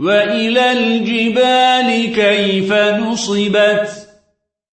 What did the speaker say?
وإلى الجبال كيف نصبت